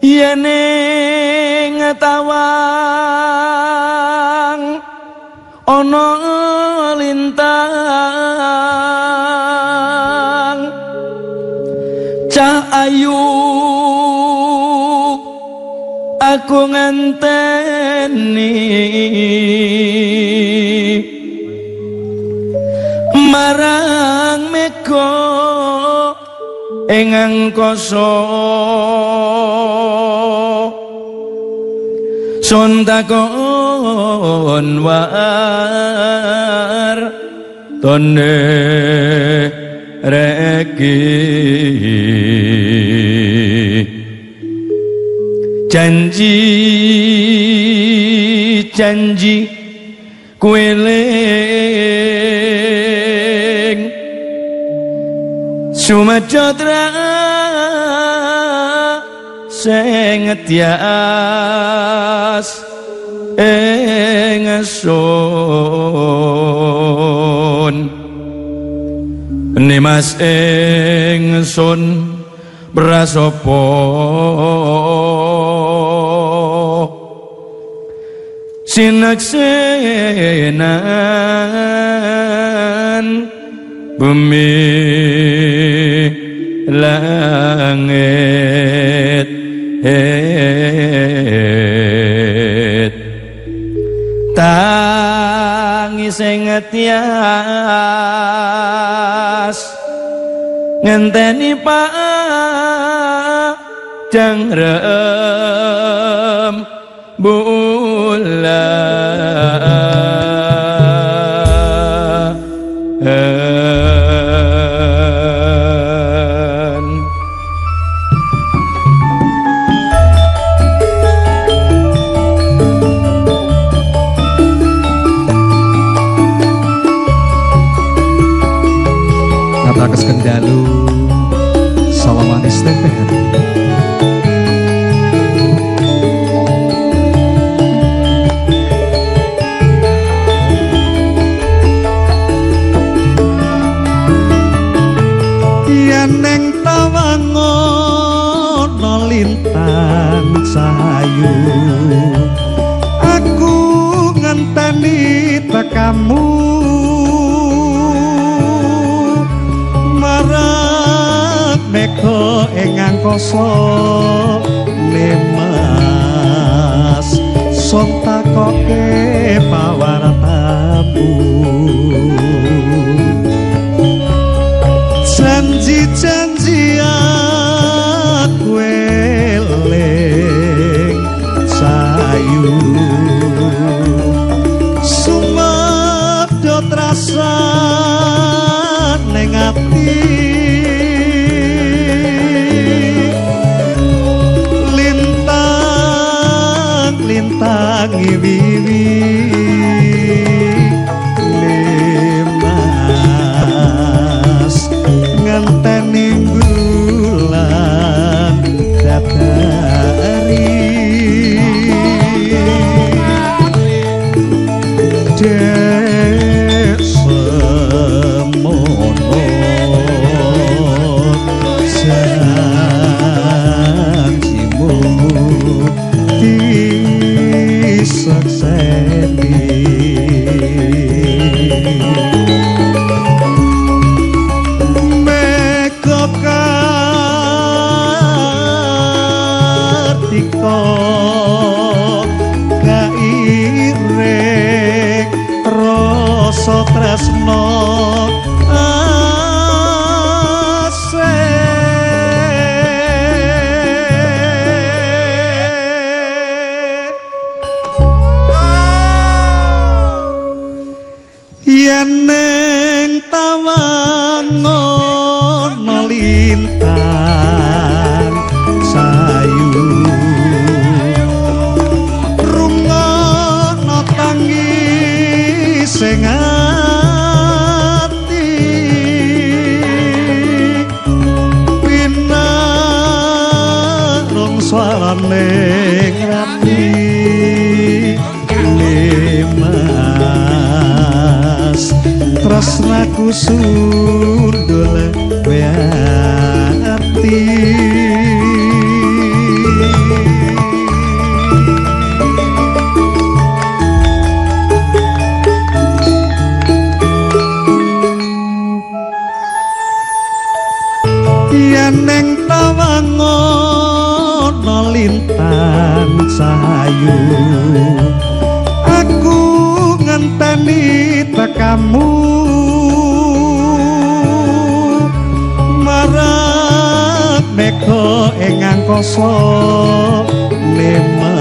yene ngetawang ana lintang. Cah ayu aku ngenteni. Marang ing angkasa sontakon war tone reki. Janji janji kueling sumajotra sing ngetyas ing sun nimas ing sun prasopo. Sinaksenan bumi langit. Het tangi sing ngetias ngenteni pak jangrem bulan Ngatakes kendalu Salamanis TPR Yen ning tawangono lintang sayu. Aku ngenteni tekamu angkasa Nemas sontakoke pawartamu janji-janji aku eling sayu sumedhot rasa ning ati lintang wiwi disakseni yen ning tawangono lintang sayu. Rungono tangi sing ati. Pinarung swarane ngrati asraku surdola beati ning tawangono lintang sayu angkasa nemah